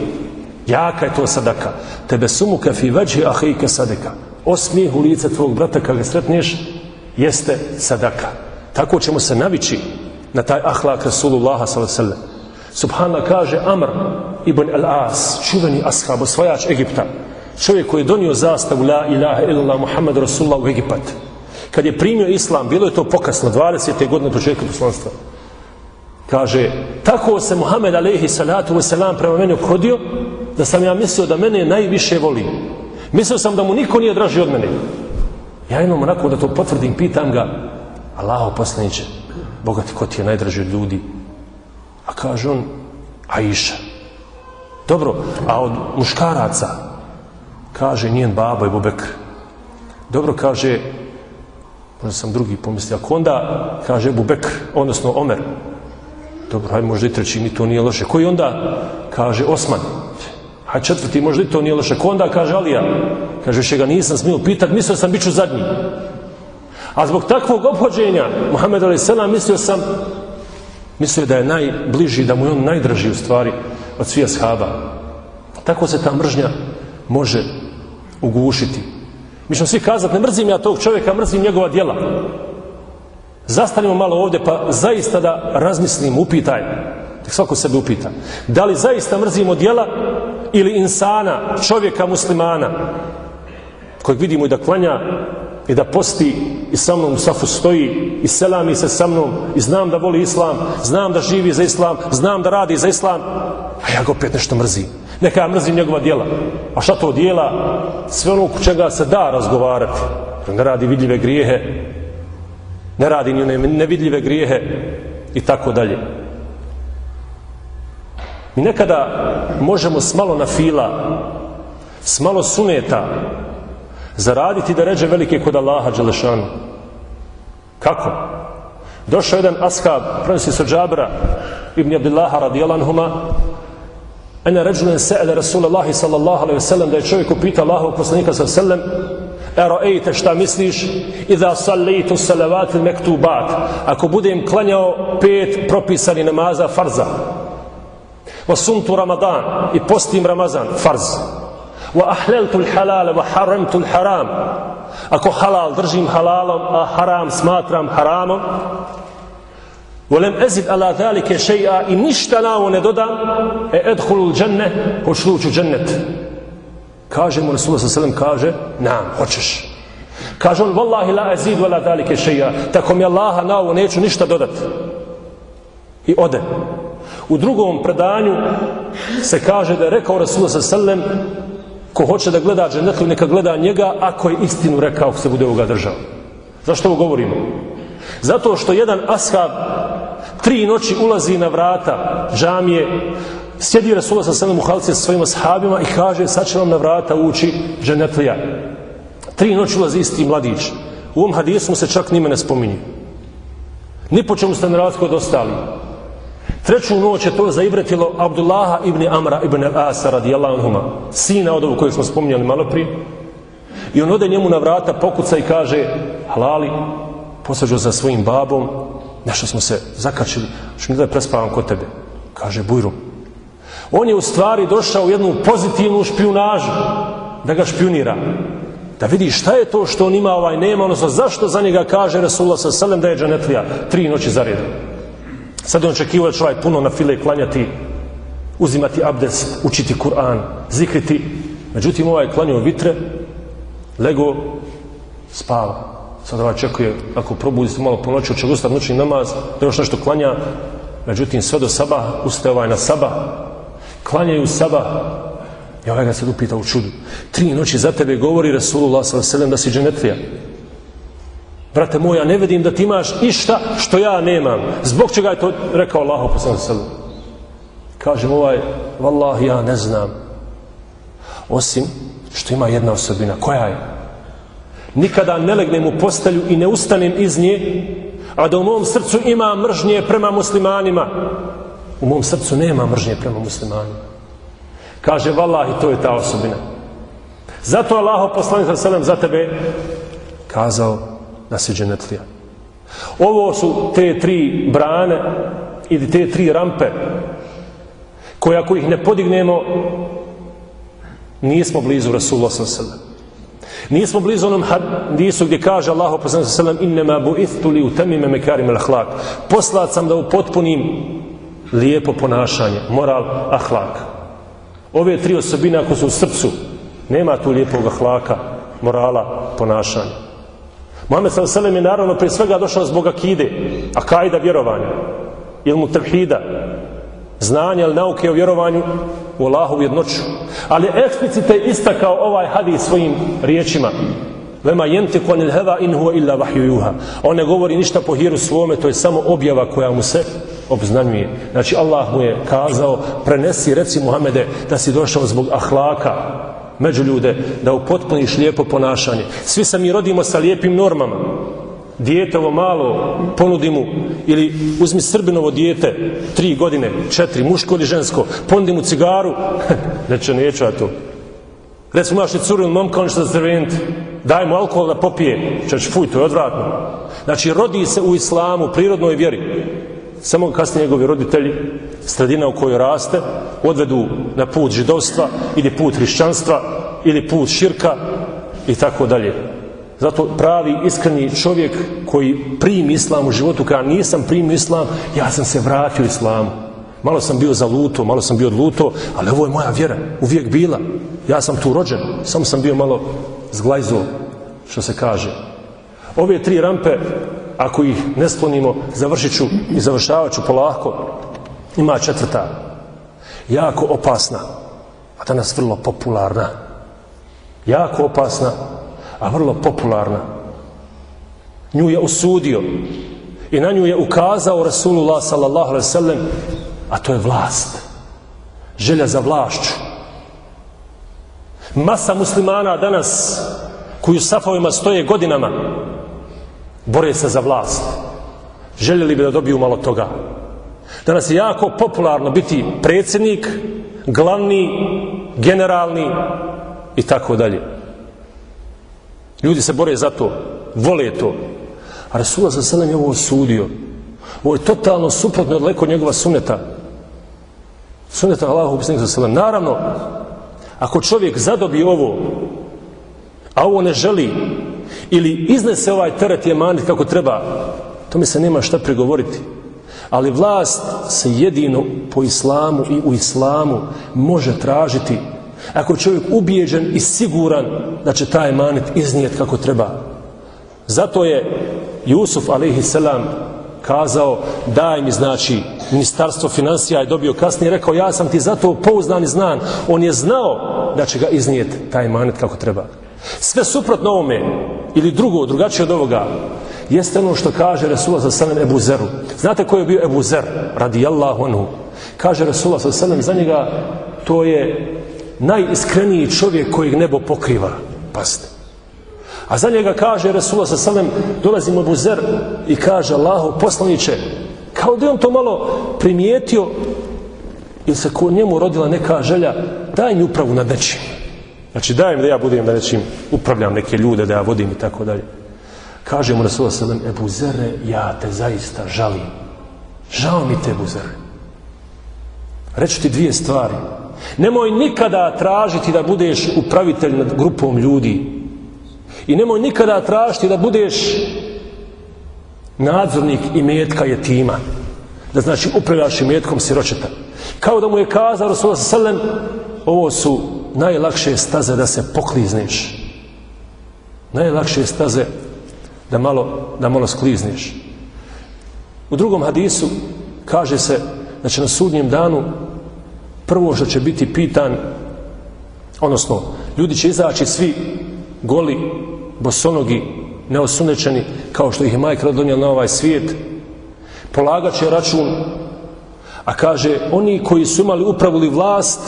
Jaka je to sadaka. Tebe sumuka fi veđi ahike sadaka. Osmijeh u lice tvog brata kada ga sretneš jeste sadaka. Tako ćemo se navići na taj ahlak Rasulullaha sallallahu Subhana kaže Amr ibn al-As, čuveni ashab, osvajač Egipta, čovjek koji je donio zastavu La ilaha illallah Muhammad Rasulullah u Egipat. Kad je primio islam, bilo je to pokasno, 20. godine početka poslanstva. Kaže, tako se Muhammed alaihi salatu wasalam prema meni obhodio, da sam ja mislio da mene najviše voli. Mislio sam da mu niko nije draži od mene. Ja imam onako da to potvrdim, pitam ga, Allaho poslaniće, Boga ti, ko ti je najdraži od ljudi? A kaže on, Aisha. Dobro, a od muškaraca, kaže njen baba i Bobekr. Dobro, kaže, možda sam drugi pomislio, ako onda, kaže Bubekr, odnosno Omer. Dobro, hajde, možda i treći, ni to nije loše. Koji onda, kaže Osman a četvrti, možda i to nije loše. Ko onda, kaže Alija. Kaže, više ga nisam smio pitat, mislio sam bit ću zadnji. A zbog takvog obhođenja, Muhammed A.S. mislio sam, mislio da je najbliži, da mu je on najdraži u stvari od svih ashaba. Tako se ta mržnja može ugušiti. Mi ćemo svi kazati, ne mrzim ja tog čovjeka, mrzim njegova djela. Zastanimo malo ovdje, pa zaista da razmislim, upitaj, da svako sebe upita. Da li zaista mrzimo djela ili insana, čovjeka muslimana, kojeg vidimo i da klanja i da posti i sa mnom u safu stoji i selami se sa mnom i znam da voli islam, znam da živi za islam, znam da radi za islam, a ja ga opet nešto mrzim. Neka ja mrzim njegova dijela. A šta to dijela? Sve ono čega se da razgovarati. Ne radi vidljive grijehe, ne radi ni one nevidljive grijehe i tako dalje. Mi nekada možemo s malo na fila, s malo suneta, zaraditi da ređe velike kod Allaha Đelešanu. Kako? Došao jedan ashab, prenosi se Džabra, ibn Abdillaha radijalanhuma, ena ređulen se'ele Rasulallahi sallallahu alaihi sallam, da je čovjek upita Allahu poslanika sallam, ero ejte šta misliš, idha salitu salavatil mektubat, ako budem klanjao pet propisani namaza farza, wa sumtu ramadan i postim ramazan, farz, wa ahleltu l'halale wa haramtu l'haram ako halal držim halalom a haram smatram haramom volem ezid ala dhalike šeja i ništa na ovo ne dodam e edhulu l'đenne hoću ući u džennet. Kaže mu Rasulullah sa kaže nam, hoćeš? Kaže on vallahi la azid wala dhalike šeja tako mi Allaha na ovo neću ništa dodati i ode u drugom predanju se kaže da je rekao Rasulullah sa selem ko hoće da gleda dženetlu, neka gleda njega ako je istinu rekao ako se bude ovoga držao. Zašto ovo govorimo? Zato što jedan ashab tri noći ulazi na vrata džamije, sjedi Rasulullah sa selem u halci sa svojim ashabima i kaže sad će vam na vrata ući dženetlija. Tri noći ulazi isti mladić. U ovom hadisu se čak nime ne spominje. Ni po čemu ste ne razliku od ostali. Treću noć je to zaibretilo Abdullaha ibn Amra ibn Asa radijallahu anhuma, sina od ovog kojeg smo spominjali malo prije. I on ode njemu na vrata, pokuca i kaže, halali, posađu sa svojim babom nešto smo se zakačili, što mi da prespavam kod tebe. Kaže Bujrum. On je u stvari došao u jednu pozitivnu špionažu, da ga špionira. Da vidi šta je to što on ima, ovaj nema, odnosno zašto za njega kaže Resulullah sa selem da je džanetlija tri noći za redom. Sad on očekivao da će ovaj puno na file klanjati, uzimati abdes, učiti Kur'an, zikriti. Međutim, ovaj klanio vitre, lego, spava. Sad ovaj čekuje, ako probudi se malo po noći, će ustati noćni namaz, da još nešto klanja. Međutim, sve do saba, ustaje ovaj na saba, klanjaju saba. I ovaj ga sad upita u čudu. Tri noći za tebe govori Rasulullah s.a.v. da si dženetlija. Brate moj, ja ne vidim da ti imaš išta što ja nemam. Zbog čega je to rekao Allah poslanu sallam? Kažem ovaj, vallah, ja ne znam. Osim što ima jedna osobina. Koja je? Nikada ne legnem u postelju i ne ustanem iz nje, a da u mom srcu ima mržnje prema muslimanima. U mom srcu nema mržnje prema muslimanima. Kaže, vallah, to je ta osobina. Zato Allah poslanik sallam za tebe kazao, da si dženetlija. Ovo su te tri brane ili te tri rampe koje ako ih ne podignemo nismo blizu Rasulullah s.a.v. Nismo blizu onom hadisu gdje kaže Allah poslanik s.a.v. innema bu'ithtu li utemime makarim al-ahlak. Poslat sam da upotpunim lijepo ponašanje, moral, ahlak. Ove tri osobine ako su u srcu, nema tu lijepog ahlaka, morala, ponašanja. Mohamed s.a.v. je naravno prije svega došao zbog akide, akajda vjerovanja, ilmu tevhida, znanja ili nauke o vjerovanju u Allahovu jednoću. Ali eksplicite istakao ovaj hadis svojim riječima. Vema jenti konil heva in huwa illa vahju juha. On ne govori ništa po hiru svome, to je samo objava koja mu se obznanjuje. Znači Allah mu je kazao, prenesi, reci Muhammede, da si došao zbog ahlaka, među ljude, da upotpuniš lijepo ponašanje. Svi se mi rodimo sa lijepim normama. Dijetovo malo, ponudi mu, ili uzmi srbinovo dijete, tri godine, četiri, muško ili žensko, ponudi mu cigaru, [laughs] neće, neću ja to. Recimo, imaš i curu ili momka, on će da daj mu alkohol da popije, češ, fuj, to je odvratno. Znači, rodi se u islamu, prirodnoj vjeri. Samo kasnije njegovi roditelji, sredina u kojoj raste, odvedu na put židovstva ili put hrišćanstva ili put širka i tako dalje. Zato pravi, iskreni čovjek koji primi islam u životu, kada nisam primio islam, ja sam se vratio islamu. Malo sam bio za luto, malo sam bio luto, ali ovo je moja vjera, uvijek bila. Ja sam tu rođen, samo sam bio malo zglajzo, što se kaže. Ove tri rampe ako ih ne sklonimo, završit ću i završavat ću polako. Ima četvrta, jako opasna, a danas vrlo popularna. Jako opasna, a vrlo popularna. Nju je usudio i na nju je ukazao Rasulullah sallallahu alaihi sallam, a to je vlast. Želja za vlašću. Masa muslimana danas, koju safovima stoje godinama, bore se za vlast. Željeli bi da dobiju malo toga. Danas je jako popularno biti predsjednik, glavni, generalni i tako dalje. Ljudi se bore za to, vole to. A Rasulullah sa selem je ovo osudio. Ovo je totalno suprotno od njegova suneta. Suneta Allahu sa selem. Naravno, ako čovjek zadobi ovo, a ovo ne želi, ili iznese ovaj teret i emanit kako treba, to mi se nema šta prigovoriti. Ali vlast se jedino po islamu i u islamu može tražiti ako je čovjek ubijeđen i siguran da će taj manet iznijet kako treba. Zato je Jusuf a.s. kazao daj mi znači ministarstvo financija je dobio kasnije rekao ja sam ti zato pouznan i znan on je znao da će ga iznijet taj manet kako treba. Sve suprotno ovome, ili drugo, drugačije od ovoga, jeste ono što kaže Resulullah sa selem Ebu Zeru. Znate ko je bio Ebu Zer? Radijallahu anhu. Kaže Resulullah sa selem za njega, to je najiskreniji čovjek kojeg nebo pokriva. Pazite. A za njega kaže Resulullah sa selem dolazi mu Ebu Zer i kaže Allahu poslaniće, kao da je on to malo primijetio ili se ko njemu rodila neka želja, daj mi upravu nad nečim. Znači dajem da ja budem da nečim upravljam neke ljude, da ja vodim i tako dalje. Kaže mu Rasul Selem, Ebu Zere, ja te zaista žalim. Žao mi te, Ebu Zere. Reću ti dvije stvari. Nemoj nikada tražiti da budeš upravitelj nad grupom ljudi. I nemoj nikada tražiti da budeš nadzornik i metka je tima. Da znači upravljaš i metkom siročeta. Kao da mu je kazao Rasul Selem, ovo su najlakše staze da se poklizneš. Najlakše staze da malo, da malo sklizniš. U drugom hadisu kaže se da će na sudnjem danu prvo što će biti pitan odnosno ljudi će izaći svi goli, bosonogi, neosunečeni kao što ih je majka donijela na ovaj svijet polagat će račun a kaže oni koji su imali upravili vlast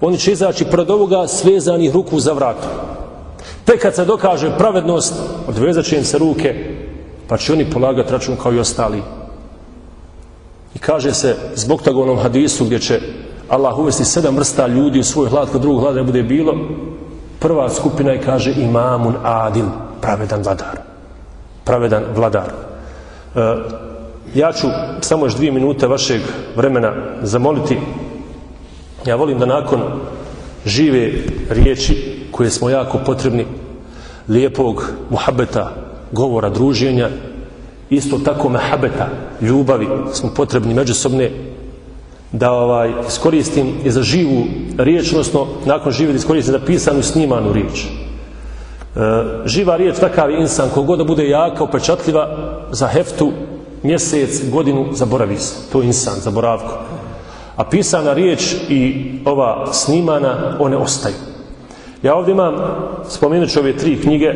oni će izaći pred ovoga svezanih ruku za vratu tek kad se dokaže pravednost odvezat će im se ruke pa će oni polagati račun kao i ostali. I kaže se zbog toga onom hadisu gdje će Allah uvesti sedam vrsta ljudi u svoj hlad kod drugog hlada ne bude bilo prva skupina je kaže imamun adil pravedan vladar. Pravedan vladar. E, ja ću samo još dvije minute vašeg vremena zamoliti. Ja volim da nakon žive riječi koje smo jako potrebni lijepog muhabeta govora, druženja isto tako mehabeta ljubavi smo potrebni međusobne da ovaj iskoristim i za živu riječ, odnosno nakon žive da iskoristim za pisanu snimanu riječ. E, živa riječ takav je insan, kogod da bude jaka, upečatljiva za heftu, mjesec, godinu, zaboravi se. To je insan, zaboravko. A pisana riječ i ova snimana, one ostaju. Ja ovdje imam, spomenut ću ove tri knjige,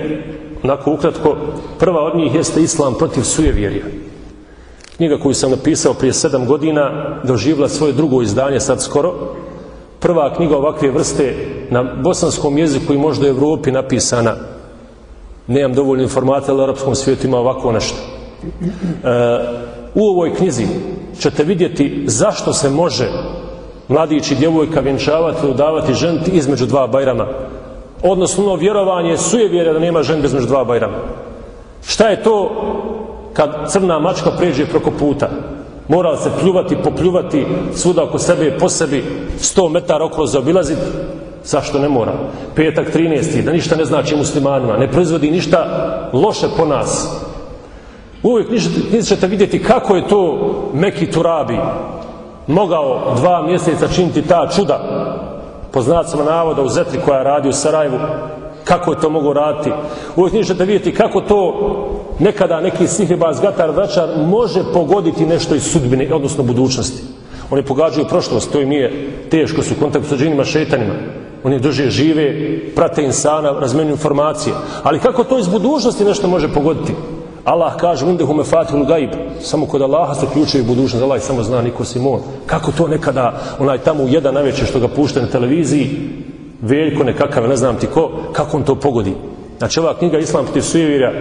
onako ukratko, prva od njih jeste Islam protiv sujevjerja. Knjiga koju sam napisao prije sedam godina, doživla svoje drugo izdanje sad skoro. Prva knjiga ovakve vrste na bosanskom jeziku i možda u Evropi napisana. Nemam dovoljno informacija, ali u arapskom svijetu ima ovako nešto. E, u ovoj knjizi ćete vidjeti zašto se može mladić i djevojka vjenčavati udavati ženti između dva bajrama. Odnosno, ono vjerovanje suje vjere da nema žen između dva bajrama. Šta je to kad crna mačka pređe preko puta? Mora se pljuvati, popljuvati svuda oko sebe i po sebi 100 metara okolo zaobilaziti? Zašto ne mora? Petak 13. da ništa ne znači muslimanima, ne proizvodi ništa loše po nas. Uvijek ništa ćete vidjeti kako je to Meki Turabi, mogao dva mjeseca činiti ta čuda po znacima navoda u Zetri koja radi u Sarajevu kako je to mogu raditi? Uvijek nije vidjeti kako to nekada neki sihiba gatar, vraćar može pogoditi nešto iz sudbine odnosno budućnosti. Oni pogađaju prošlost to im nije teško su u kontaktu sa džinima šetanima oni drže žive prate insana razmenju informacije. Ali kako to iz budućnosti nešto može pogoditi? Allah kaže indehu me fatihul gaib. Samo kod Allaha se ključevi u budućnost Allah samo zna niko Simon kako to nekada onaj tamo u jedan navečer što ga pušta na televiziji veljko nekakav ne znam ti ko kako on to pogodi? Znači ova knjiga Islam protiv sujevira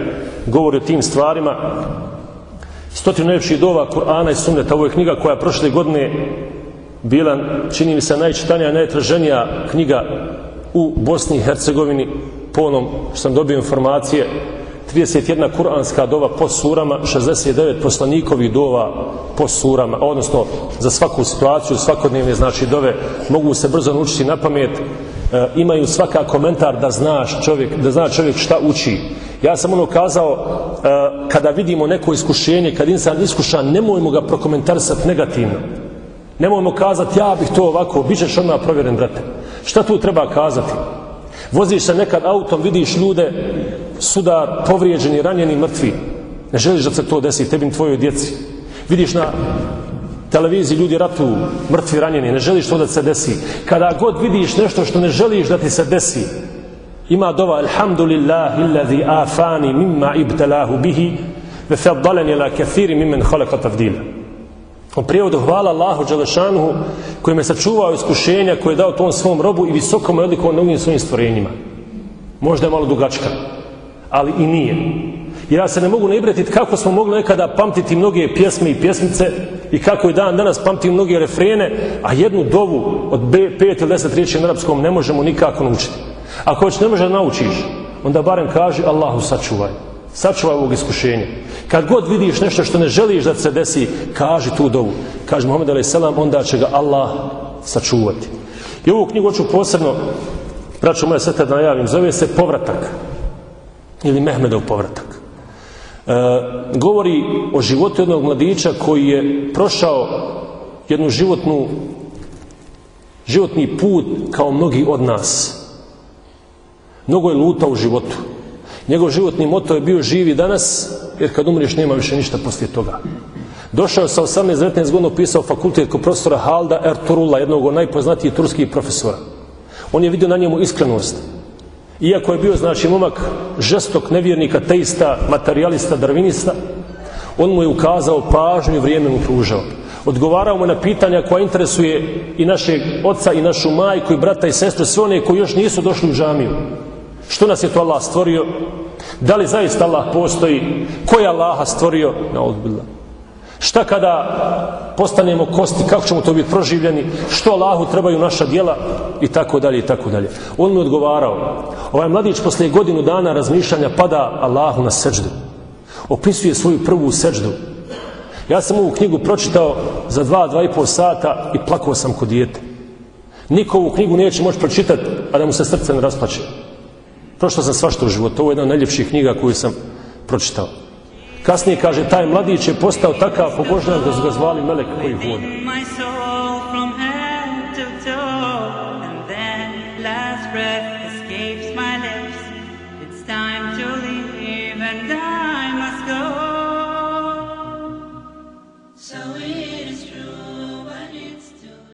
govori o tim stvarima. Stotinu najljepših dova Kur'ana i Sunneta. Ovo je knjiga koja prošle godine bila čini mi se najčitanija najtraženija knjiga u Bosni i Hercegovini po onom što sam dobio informacije. 31 kuranska dova po surama, 69 poslanikovih dova po surama, odnosno za svaku situaciju, svakodnevne znači dove, mogu se brzo naučiti na pamet, e, imaju svaka komentar da znaš čovjek, da zna čovjek šta uči. Ja sam ono kazao, e, kada vidimo neko iskušenje, kad insan iskušan, nemojmo ga prokomentarisati negativno. Nemojmo kazati, ja bih to ovako, bit ćeš odmah provjeren, brate. Šta tu treba kazati? Voziš se nekad autom, vidiš ljude, sudar, povrijeđeni, ranjeni, mrtvi. Ne želiš da se to desi tebi i tvojoj djeci. Vidiš na televiziji ljudi ratu, mrtvi, ranjeni, ne želiš to da se desi. Kada god vidiš nešto što ne želiš da ti se desi, ima dova, alhamdulillah, illazi afani mimma ibtalahu bihi, ve faddalani la kathiri mimmen khalaqa tafdila. U prijevodu hvala Allahu Đelešanuhu koji me sačuvao iskušenja koje je dao tom svom robu i visokom me odlikovao na svojim stvorenjima. Možda je malo dugačka ali i nije. Ja se ne mogu naibretiti kako smo mogli nekada pamtiti mnoge pjesme i pjesmice i kako i dan danas pamtim mnoge refrene, a jednu dovu od 5 ili deset riječi na arapskom ne možemo nikako naučiti. Ako već ne može da naučiš, onda barem kaži Allahu sačuvaj. sačuvaj ovog iskušenja. Kad god vidiš nešto što ne želiš da se desi, kaži tu dovu. Kaže Muhammed a.s. onda će ga Allah sačuvati. I ovu knjigu hoću posebno, braću moja sveta da najavim, zove se Povratak ili Mehmedov povratak. E, govori o životu jednog mladića koji je prošao jednu životnu životni put kao mnogi od nas. Mnogo je luta u životu. Njegov životni moto je bio živi danas, jer kad umriješ nema više ništa poslije toga. Došao sa 18-19 godina pisao fakultet kod profesora Halda Erturula, jednog od najpoznatijih turskih profesora. On je vidio na njemu iskrenost. Iako je bio, znači, momak žestok, nevjernika, teista, materialista, darvinista, on mu je ukazao pažnju i vrijeme mu pružao. Odgovarao mu na pitanja koja interesuje i našeg oca i našu majku i brata i sestru, sve one koji još nisu došli u džamiju. Što nas je to Allah stvorio? Da li zaista Allah postoji? Ko je Allaha stvorio? Na odbillah. Šta kada postanemo kosti, kako ćemo to biti proživljeni, što Allahu trebaju naša dijela i tako dalje i tako dalje. On mi odgovarao, ovaj mladić posle godinu dana razmišljanja pada Allahu na seđdu. Opisuje svoju prvu seđdu. Ja sam ovu knjigu pročitao za dva, dva i pol sata i plakao sam kod dijete. Niko ovu knjigu neće moći pročitati, a da mu se srce ne rasplaće. Prošlo sam svašta u životu. Ovo je jedna od najljepših knjiga koju sam pročitao. Kasnije kaže, taj mladić je postao takav pobožnjak da su ga zvali Melek koji voda.